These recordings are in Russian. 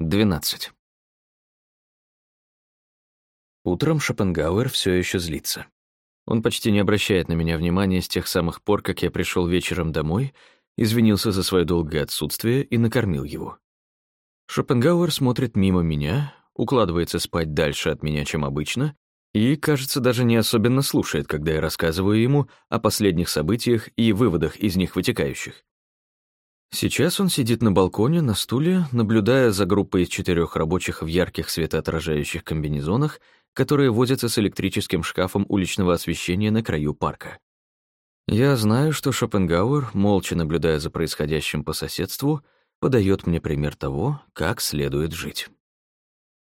12. Утром Шопенгауэр все еще злится. Он почти не обращает на меня внимания с тех самых пор, как я пришел вечером домой, извинился за свое долгое отсутствие и накормил его. Шопенгауэр смотрит мимо меня, укладывается спать дальше от меня, чем обычно, и, кажется, даже не особенно слушает, когда я рассказываю ему о последних событиях и выводах из них вытекающих. Сейчас он сидит на балконе, на стуле, наблюдая за группой из четырех рабочих в ярких светоотражающих комбинезонах, которые возятся с электрическим шкафом уличного освещения на краю парка. Я знаю, что Шопенгауэр, молча наблюдая за происходящим по соседству, подает мне пример того, как следует жить.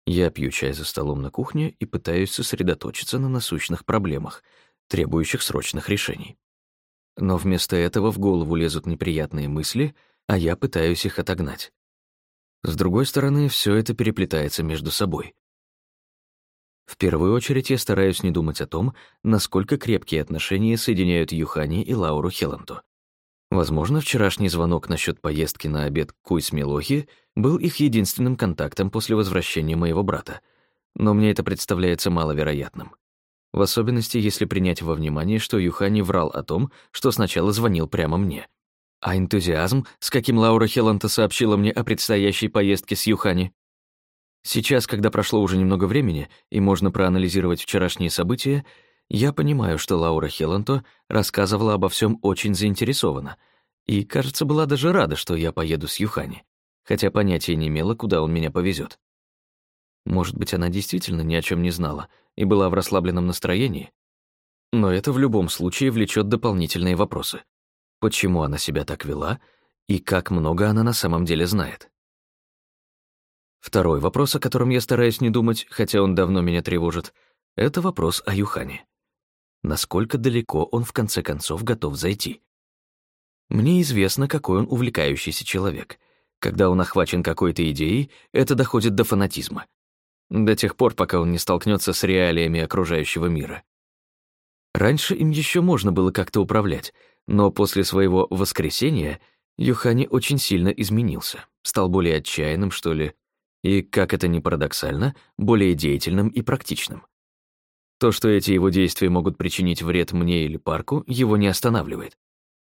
Я пью чай за столом на кухне и пытаюсь сосредоточиться на насущных проблемах, требующих срочных решений. Но вместо этого в голову лезут неприятные мысли, а я пытаюсь их отогнать. С другой стороны, все это переплетается между собой. В первую очередь я стараюсь не думать о том, насколько крепкие отношения соединяют Юхани и Лауру Хелланту. Возможно, вчерашний звонок насчет поездки на обед к Куйс-Мелохи был их единственным контактом после возвращения моего брата, но мне это представляется маловероятным в особенности если принять во внимание, что Юхани врал о том, что сначала звонил прямо мне. А энтузиазм, с каким Лаура Хелланта сообщила мне о предстоящей поездке с Юхани. Сейчас, когда прошло уже немного времени и можно проанализировать вчерашние события, я понимаю, что Лаура Хелланто рассказывала обо всем очень заинтересованно и, кажется, была даже рада, что я поеду с Юхани, хотя понятия не имела, куда он меня повезет. Может быть, она действительно ни о чем не знала и была в расслабленном настроении? Но это в любом случае влечет дополнительные вопросы. Почему она себя так вела и как много она на самом деле знает? Второй вопрос, о котором я стараюсь не думать, хотя он давно меня тревожит, это вопрос о Юхане. Насколько далеко он в конце концов готов зайти? Мне известно, какой он увлекающийся человек. Когда он охвачен какой-то идеей, это доходит до фанатизма до тех пор, пока он не столкнется с реалиями окружающего мира. Раньше им еще можно было как-то управлять, но после своего воскресения Юхани очень сильно изменился, стал более отчаянным, что ли, и, как это ни парадоксально, более деятельным и практичным. То, что эти его действия могут причинить вред мне или парку, его не останавливает.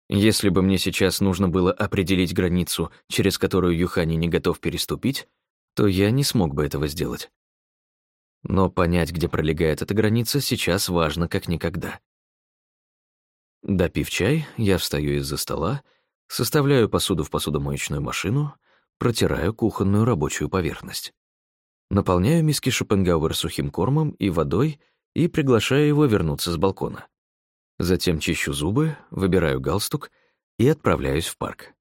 Если бы мне сейчас нужно было определить границу, через которую Юхани не готов переступить, то я не смог бы этого сделать. Но понять, где пролегает эта граница, сейчас важно как никогда. Допив чай, я встаю из-за стола, составляю посуду в посудомоечную машину, протираю кухонную рабочую поверхность. Наполняю миски Шопенгауэр сухим кормом и водой и приглашаю его вернуться с балкона. Затем чищу зубы, выбираю галстук и отправляюсь в парк.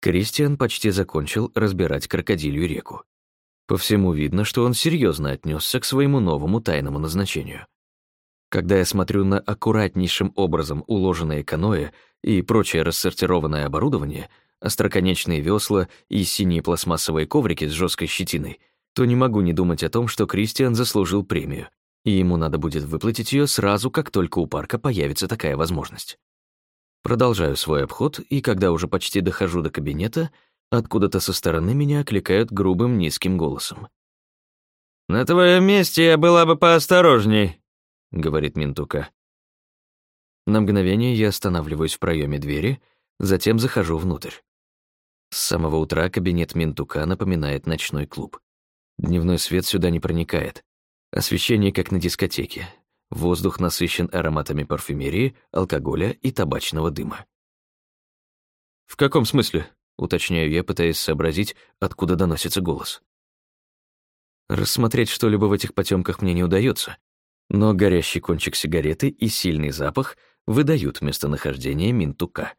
Кристиан почти закончил разбирать крокодилью реку. По всему видно, что он серьезно отнесся к своему новому тайному назначению. Когда я смотрю на аккуратнейшим образом уложенное каноэ и прочее рассортированное оборудование, остроконечные весла и синие пластмассовые коврики с жесткой щетиной, то не могу не думать о том, что Кристиан заслужил премию, и ему надо будет выплатить ее сразу, как только у парка появится такая возможность. Продолжаю свой обход, и когда уже почти дохожу до кабинета — Откуда-то со стороны меня окликают грубым низким голосом. «На твоем месте я была бы поосторожней», — говорит Минтука. На мгновение я останавливаюсь в проеме двери, затем захожу внутрь. С самого утра кабинет Минтука напоминает ночной клуб. Дневной свет сюда не проникает. Освещение как на дискотеке. Воздух насыщен ароматами парфюмерии, алкоголя и табачного дыма. «В каком смысле?» уточняю я, пытаясь сообразить, откуда доносится голос. Рассмотреть что-либо в этих потемках мне не удается, но горящий кончик сигареты и сильный запах выдают местонахождение Минтука.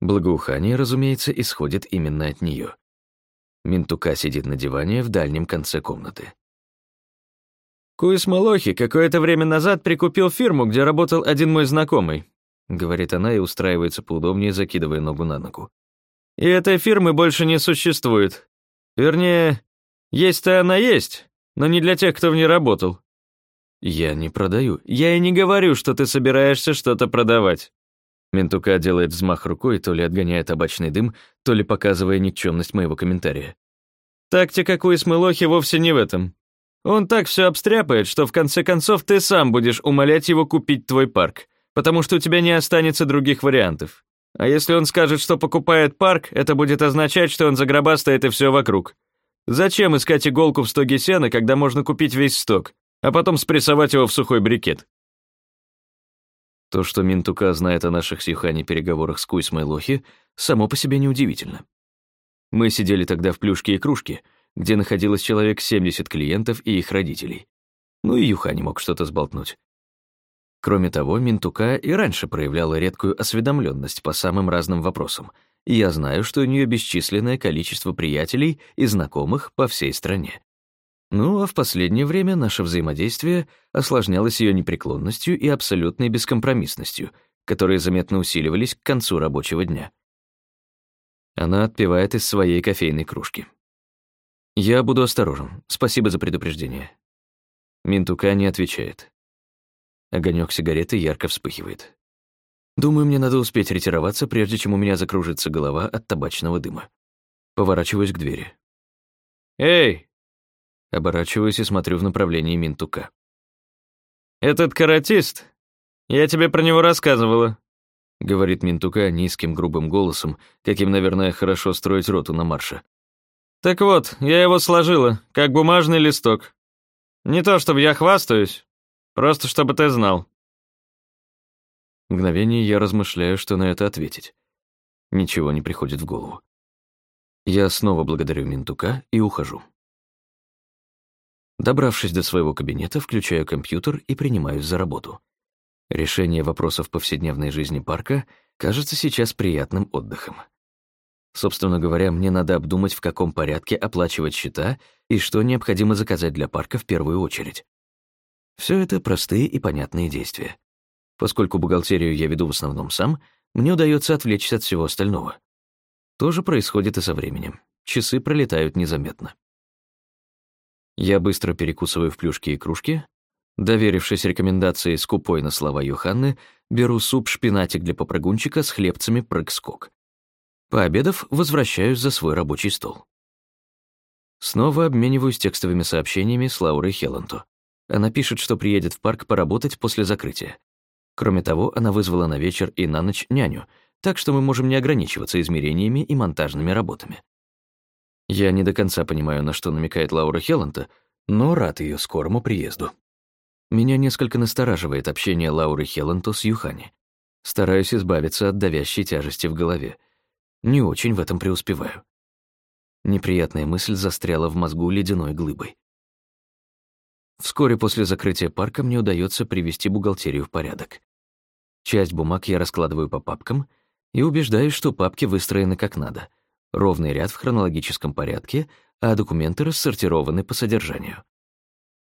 Благоухание, разумеется, исходит именно от нее. Минтука сидит на диване в дальнем конце комнаты. «Куис Малохи какое-то время назад прикупил фирму, где работал один мой знакомый», говорит она и устраивается поудобнее, закидывая ногу на ногу. И этой фирмы больше не существует. Вернее, есть-то она есть, но не для тех, кто в ней работал. Я не продаю. Я и не говорю, что ты собираешься что-то продавать. Ментука делает взмах рукой, то ли отгоняя табачный дым, то ли показывая никчемность моего комментария. Тактика Куисмылохи вовсе не в этом. Он так все обстряпает, что в конце концов ты сам будешь умолять его купить твой парк, потому что у тебя не останется других вариантов. А если он скажет, что покупает парк, это будет означать, что он загробастает и все вокруг. Зачем искать иголку в стоге сена, когда можно купить весь сток, а потом спрессовать его в сухой брикет? То, что Минтука знает о наших с Юхани переговорах с Куйсмой Лохи, само по себе неудивительно. Мы сидели тогда в плюшке и кружке, где находилось человек 70 клиентов и их родителей. Ну и Юхани мог что-то сболтнуть. Кроме того, Минтука и раньше проявляла редкую осведомленность по самым разным вопросам, и я знаю, что у нее бесчисленное количество приятелей и знакомых по всей стране. Ну, а в последнее время наше взаимодействие осложнялось ее непреклонностью и абсолютной бескомпромиссностью, которые заметно усиливались к концу рабочего дня. Она отпивает из своей кофейной кружки. «Я буду осторожен. Спасибо за предупреждение». Минтука не отвечает. Огонек сигареты ярко вспыхивает. Думаю, мне надо успеть ретироваться, прежде чем у меня закружится голова от табачного дыма. Поворачиваюсь к двери. «Эй!» Оборачиваюсь и смотрю в направлении Минтука. «Этот каратист? Я тебе про него рассказывала», — говорит Минтука низким грубым голосом, каким, наверное, хорошо строить роту на марше. «Так вот, я его сложила, как бумажный листок. Не то чтобы я хвастаюсь, Просто чтобы ты знал». Мгновение я размышляю, что на это ответить. Ничего не приходит в голову. Я снова благодарю Минтука и ухожу. Добравшись до своего кабинета, включаю компьютер и принимаюсь за работу. Решение вопросов повседневной жизни парка кажется сейчас приятным отдыхом. Собственно говоря, мне надо обдумать, в каком порядке оплачивать счета и что необходимо заказать для парка в первую очередь. Все это простые и понятные действия. Поскольку бухгалтерию я веду в основном сам, мне удается отвлечься от всего остального. То же происходит и со временем. Часы пролетают незаметно. Я быстро перекусываю в плюшки и кружки. Доверившись рекомендации скупой на слова Йоханны, беру суп-шпинатик для попрыгунчика с хлебцами прыг-скок. Пообедав, возвращаюсь за свой рабочий стол. Снова обмениваюсь текстовыми сообщениями с Лаурой Хелланту. Она пишет, что приедет в парк поработать после закрытия. Кроме того, она вызвала на вечер и на ночь няню, так что мы можем не ограничиваться измерениями и монтажными работами. Я не до конца понимаю, на что намекает Лаура Хелланта, но рад ее скорому приезду. Меня несколько настораживает общение Лауры Хелланто с Юхани. Стараюсь избавиться от давящей тяжести в голове. Не очень в этом преуспеваю. Неприятная мысль застряла в мозгу ледяной глыбой. Вскоре после закрытия парка мне удается привести бухгалтерию в порядок. Часть бумаг я раскладываю по папкам и убеждаюсь, что папки выстроены как надо. Ровный ряд в хронологическом порядке, а документы рассортированы по содержанию.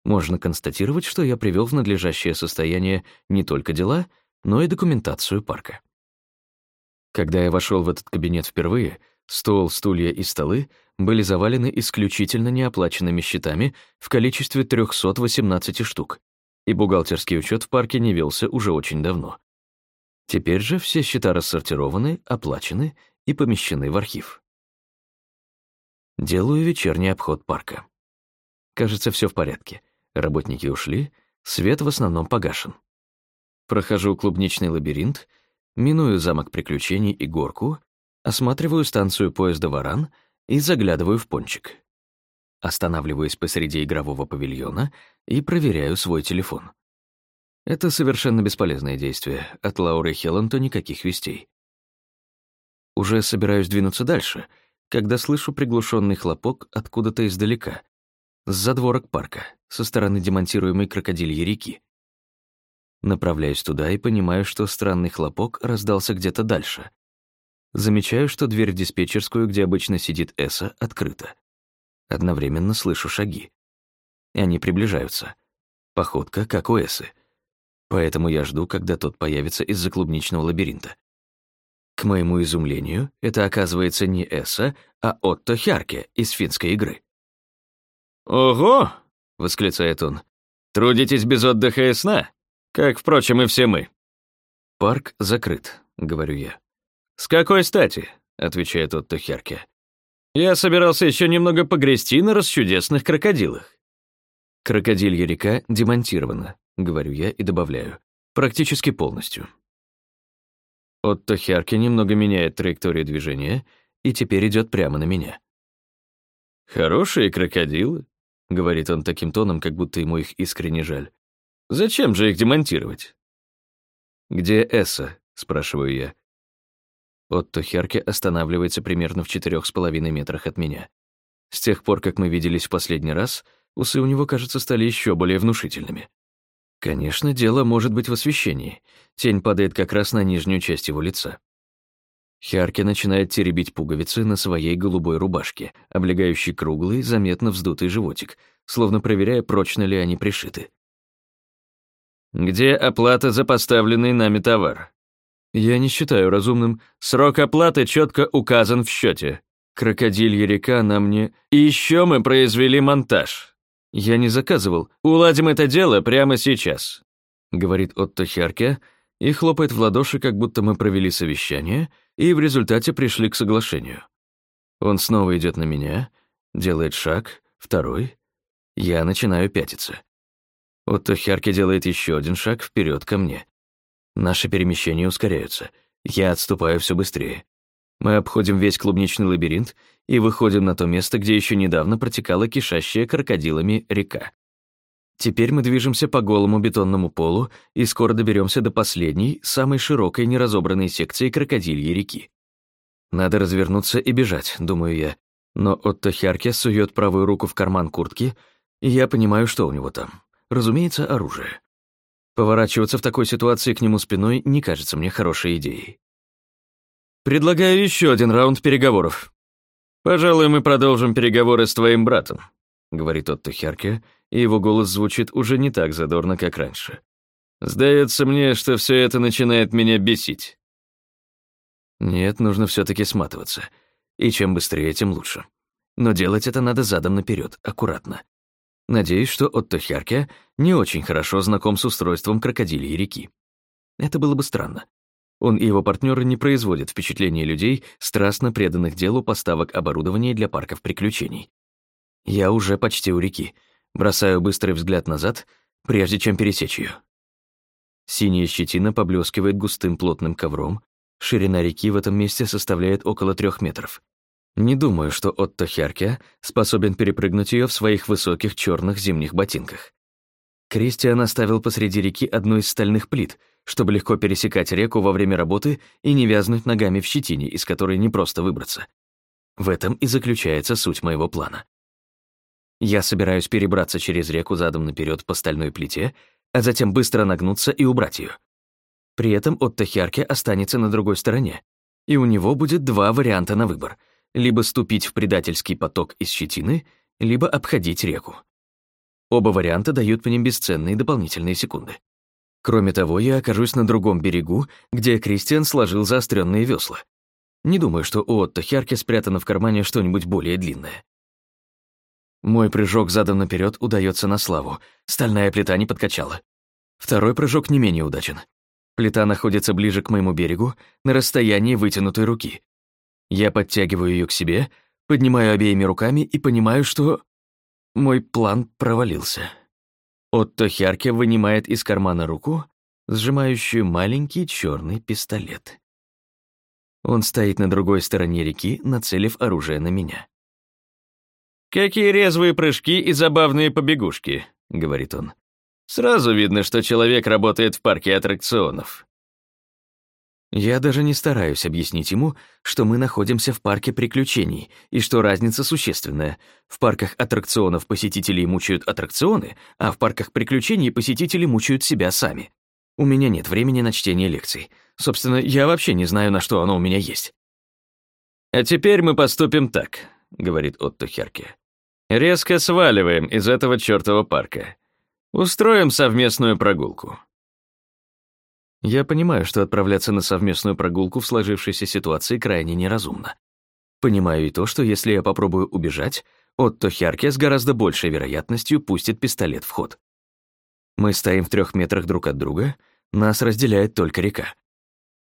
Можно констатировать, что я привел в надлежащее состояние не только дела, но и документацию парка. Когда я вошел в этот кабинет впервые, стол, стулья и столы были завалены исключительно неоплаченными счетами в количестве 318 штук, и бухгалтерский учет в парке не велся уже очень давно. Теперь же все счета рассортированы, оплачены и помещены в архив. Делаю вечерний обход парка. Кажется, все в порядке. Работники ушли, свет в основном погашен. Прохожу клубничный лабиринт, миную замок приключений и горку, осматриваю станцию поезда «Варан» и заглядываю в пончик. Останавливаюсь посреди игрового павильона и проверяю свой телефон. Это совершенно бесполезное действие. От Лауры Хелланта никаких вестей. Уже собираюсь двинуться дальше, когда слышу приглушенный хлопок откуда-то издалека, с задворок парка, со стороны демонтируемой крокодильей реки. Направляюсь туда и понимаю, что странный хлопок раздался где-то дальше, Замечаю, что дверь в диспетчерскую, где обычно сидит Эса, открыта. Одновременно слышу шаги. И они приближаются. Походка, как у Эсы. Поэтому я жду, когда тот появится из-за клубничного лабиринта. К моему изумлению, это оказывается не Эса, а Отто Хярке из финской игры. «Ого!» — восклицает он. «Трудитесь без отдыха и сна? Как, впрочем, и все мы». «Парк закрыт», — говорю я. «С какой стати?» — отвечает Отто Херке. Я собирался еще немного погрести на расчудесных крокодилах. Крокодилья река демонтирована, говорю я и добавляю. Практически полностью. Отто Хярки немного меняет траекторию движения и теперь идет прямо на меня. «Хорошие крокодилы», — говорит он таким тоном, как будто ему их искренне жаль. «Зачем же их демонтировать?» «Где Эсса?» — спрашиваю я. Отто Херке останавливается примерно в четырех с половиной метрах от меня. С тех пор, как мы виделись в последний раз, усы у него, кажется, стали еще более внушительными. Конечно, дело может быть в освещении. Тень падает как раз на нижнюю часть его лица. Хярке начинает теребить пуговицы на своей голубой рубашке, облегающей круглый, заметно вздутый животик, словно проверяя, прочно ли они пришиты. «Где оплата за поставленный нами товар?» Я не считаю разумным. Срок оплаты четко указан в счете. Крокодилья река на мне. Еще мы произвели монтаж. Я не заказывал. Уладим это дело прямо сейчас. Говорит Отто Херке и хлопает в ладоши, как будто мы провели совещание и в результате пришли к соглашению. Он снова идет на меня, делает шаг, второй. Я начинаю пятиться. Отто Херке делает еще один шаг вперед ко мне. Наши перемещения ускоряются. Я отступаю все быстрее. Мы обходим весь клубничный лабиринт и выходим на то место, где еще недавно протекала кишащая крокодилами река. Теперь мы движемся по голому бетонному полу и скоро доберемся до последней, самой широкой неразобранной секции крокодильей реки. Надо развернуться и бежать, думаю я. Но Отто Хярке сует правую руку в карман куртки, и я понимаю, что у него там. Разумеется, оружие. Поворачиваться в такой ситуации к нему спиной не кажется мне хорошей идеей. «Предлагаю еще один раунд переговоров. Пожалуй, мы продолжим переговоры с твоим братом», говорит Отто Херке, и его голос звучит уже не так задорно, как раньше. «Сдается мне, что все это начинает меня бесить». Нет, нужно все таки сматываться. И чем быстрее, тем лучше. Но делать это надо задом наперед, аккуратно. Надеюсь, что Отто Хярке не очень хорошо знаком с устройством крокодильей реки. Это было бы странно. Он и его партнеры не производят впечатления людей, страстно преданных делу поставок оборудования для парков приключений. Я уже почти у реки. Бросаю быстрый взгляд назад, прежде чем пересечь ее. Синяя щетина поблескивает густым плотным ковром, ширина реки в этом месте составляет около трех метров. Не думаю, что Отто Хярке способен перепрыгнуть ее в своих высоких черных зимних ботинках. Кристиан оставил посреди реки одну из стальных плит, чтобы легко пересекать реку во время работы и не вязнуть ногами в щетине, из которой не просто выбраться. В этом и заключается суть моего плана. Я собираюсь перебраться через реку задом наперед по стальной плите, а затем быстро нагнуться и убрать ее. При этом Отто Хярке останется на другой стороне, и у него будет два варианта на выбор — либо ступить в предательский поток из щетины, либо обходить реку. Оба варианта дают мне бесценные дополнительные секунды. Кроме того, я окажусь на другом берегу, где Кристиан сложил заостренные весла. Не думаю, что у Отто Хярки спрятано в кармане что-нибудь более длинное. Мой прыжок задом наперед удается на славу. Стальная плита не подкачала. Второй прыжок не менее удачен. Плита находится ближе к моему берегу, на расстоянии вытянутой руки. Я подтягиваю ее к себе, поднимаю обеими руками и понимаю, что... Мой план провалился. Отто Хярке вынимает из кармана руку, сжимающую маленький черный пистолет. Он стоит на другой стороне реки, нацелив оружие на меня. «Какие резвые прыжки и забавные побегушки», — говорит он. «Сразу видно, что человек работает в парке аттракционов». Я даже не стараюсь объяснить ему, что мы находимся в парке приключений и что разница существенная. В парках аттракционов посетителей мучают аттракционы, а в парках приключений посетители мучают себя сами. У меня нет времени на чтение лекций. Собственно, я вообще не знаю, на что оно у меня есть. «А теперь мы поступим так», — говорит Отто Херке. «Резко сваливаем из этого чёртова парка. Устроим совместную прогулку. Я понимаю, что отправляться на совместную прогулку в сложившейся ситуации крайне неразумно. Понимаю и то, что если я попробую убежать, Отто Хярке с гораздо большей вероятностью пустит пистолет в ход. Мы стоим в трех метрах друг от друга, нас разделяет только река.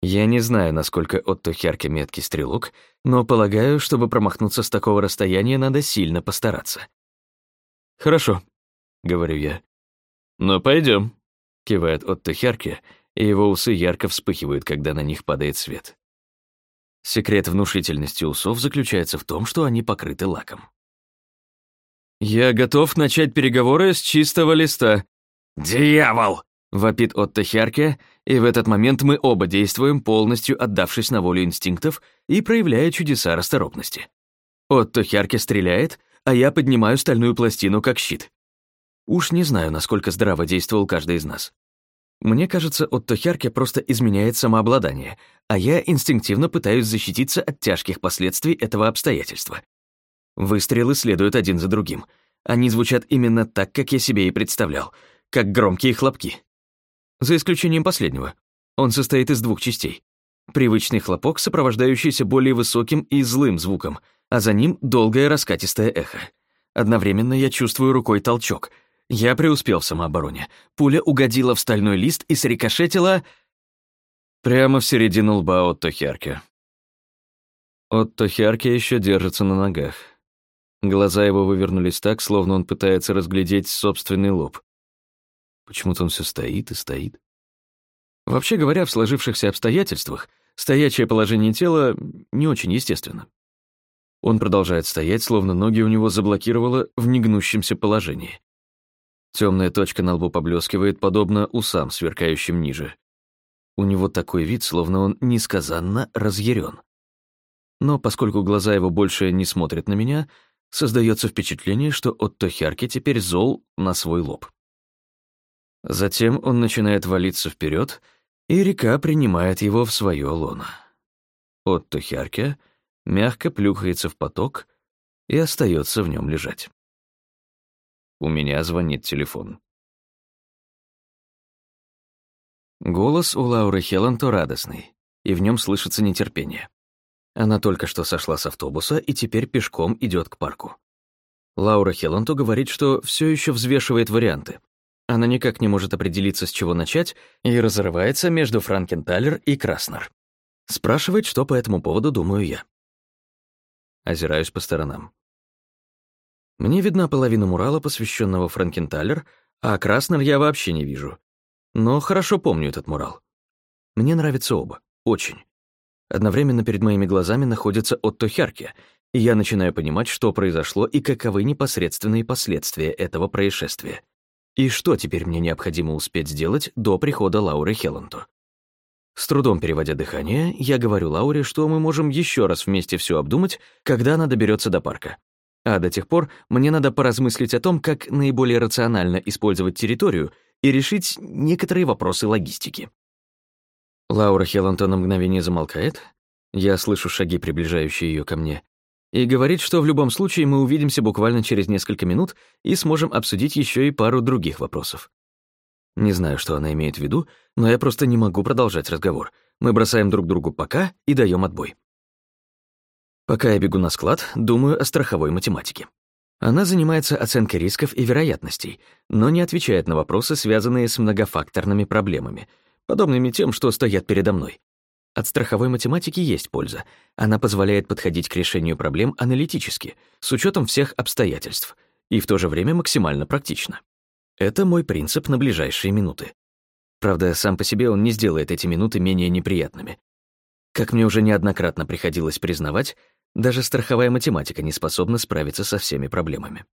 Я не знаю, насколько Отто Хярке меткий стрелок, но полагаю, чтобы промахнуться с такого расстояния, надо сильно постараться. «Хорошо», — говорю я. «Ну, пойдем, кивает Отто Хярке, и его усы ярко вспыхивают, когда на них падает свет. Секрет внушительности усов заключается в том, что они покрыты лаком. «Я готов начать переговоры с чистого листа». «Дьявол!» — вопит Отто Хярке, и в этот момент мы оба действуем, полностью отдавшись на волю инстинктов и проявляя чудеса расторопности. Отто Хярке стреляет, а я поднимаю стальную пластину как щит. Уж не знаю, насколько здраво действовал каждый из нас. Мне кажется, Отто Хярке просто изменяет самообладание, а я инстинктивно пытаюсь защититься от тяжких последствий этого обстоятельства. Выстрелы следуют один за другим. Они звучат именно так, как я себе и представлял, как громкие хлопки. За исключением последнего. Он состоит из двух частей. Привычный хлопок, сопровождающийся более высоким и злым звуком, а за ним долгое раскатистое эхо. Одновременно я чувствую рукой толчок. Я преуспел в самообороне. Пуля угодила в стальной лист и срикошетила... Прямо в середину лба Отто Херке. Отто Херке еще держится на ногах. Глаза его вывернулись так, словно он пытается разглядеть собственный лоб. Почему-то он все стоит и стоит. Вообще говоря, в сложившихся обстоятельствах стоячее положение тела не очень естественно. Он продолжает стоять, словно ноги у него заблокировало в негнущемся положении. Темная точка на лбу поблескивает, подобно усам, сверкающим ниже. У него такой вид, словно он несказанно разъярен. Но поскольку глаза его больше не смотрят на меня, создается впечатление, что Отто Хярки теперь зол на свой лоб. Затем он начинает валиться вперед, и река принимает его в свое лоно. Отто Хярке мягко плюхается в поток и остается в нем лежать. У меня звонит телефон. Голос у Лауры Хелланто радостный, и в нем слышится нетерпение. Она только что сошла с автобуса и теперь пешком идет к парку. Лаура Хелланто говорит, что все еще взвешивает варианты. Она никак не может определиться, с чего начать, и разрывается между Франкенталер и Краснер. Спрашивает, что по этому поводу думаю я. Озираюсь по сторонам. Мне видна половина мурала, посвященного Франкенталер, а Краснер я вообще не вижу. Но хорошо помню этот мурал. Мне нравятся оба. Очень. Одновременно перед моими глазами находится Отто Херке, и я начинаю понимать, что произошло и каковы непосредственные последствия этого происшествия. И что теперь мне необходимо успеть сделать до прихода Лауры Хелланту? С трудом переводя дыхание, я говорю Лауре, что мы можем еще раз вместе все обдумать, когда она доберется до парка. А до тех пор мне надо поразмыслить о том, как наиболее рационально использовать территорию и решить некоторые вопросы логистики. Лаура Хеллантон на мгновение замолкает. Я слышу шаги, приближающие ее ко мне. И говорит, что в любом случае мы увидимся буквально через несколько минут и сможем обсудить еще и пару других вопросов. Не знаю, что она имеет в виду, но я просто не могу продолжать разговор. Мы бросаем друг другу пока и даем отбой. Пока я бегу на склад, думаю о страховой математике. Она занимается оценкой рисков и вероятностей, но не отвечает на вопросы, связанные с многофакторными проблемами — подобными тем, что стоят передо мной. От страховой математики есть польза. Она позволяет подходить к решению проблем аналитически, с учетом всех обстоятельств, и в то же время максимально практично. Это мой принцип на ближайшие минуты. Правда, сам по себе он не сделает эти минуты менее неприятными. Как мне уже неоднократно приходилось признавать, даже страховая математика не способна справиться со всеми проблемами.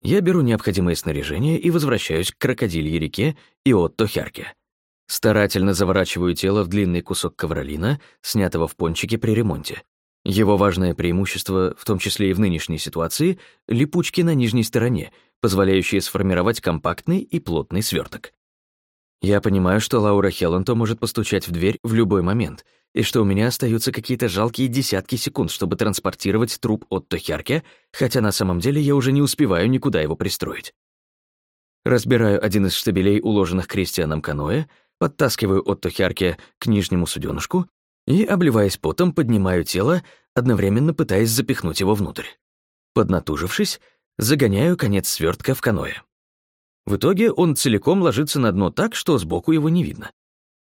Я беру необходимое снаряжение и возвращаюсь к крокодилье реке и Отто Хярке. Старательно заворачиваю тело в длинный кусок ковролина, снятого в пончике при ремонте. Его важное преимущество, в том числе и в нынешней ситуации, липучки на нижней стороне, позволяющие сформировать компактный и плотный сверток. Я понимаю, что Лаура Хелланто может постучать в дверь в любой момент, и что у меня остаются какие-то жалкие десятки секунд, чтобы транспортировать труп от Тохярке, хотя на самом деле я уже не успеваю никуда его пристроить. Разбираю один из штабелей, уложенных крестьяном каноэ, подтаскиваю Отто Хярке к нижнему суденышку и, обливаясь потом, поднимаю тело, одновременно пытаясь запихнуть его внутрь. Поднатужившись, загоняю конец свертка в каноэ. В итоге он целиком ложится на дно так, что сбоку его не видно.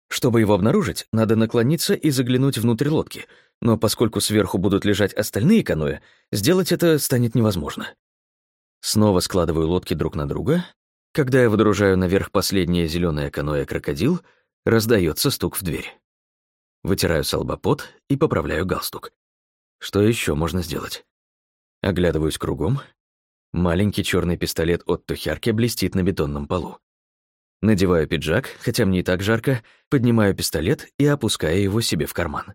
Чтобы его обнаружить, надо наклониться и заглянуть внутрь лодки, но поскольку сверху будут лежать остальные каноэ, сделать это станет невозможно. Снова складываю лодки друг на друга. Когда я выдружаю наверх последнее зеленое каноэ крокодил, раздается стук в дверь. Вытираю салбопот и поправляю галстук. Что еще можно сделать? Оглядываюсь кругом. Маленький черный пистолет от Тухярки блестит на бетонном полу. Надеваю пиджак, хотя мне и так жарко, поднимаю пистолет и опускаю его себе в карман.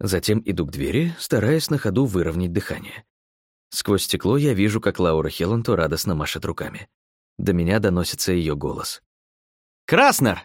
Затем иду к двери, стараясь на ходу выровнять дыхание. Сквозь стекло я вижу, как Лаура Хелланту радостно машет руками. До меня доносится ее голос. «Краснер,